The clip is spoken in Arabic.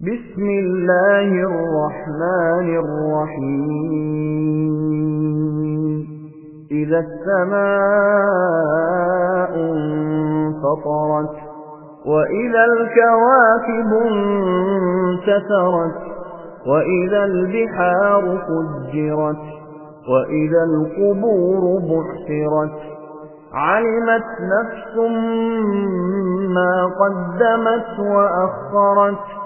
بسم الله الرحمن الرحيم. إذا السماء انفطرت وإذا الكواكب انتثرت وإذا البحار فجرت وإذا القبور بحثرت علمت نفس ما قدمت وأخرت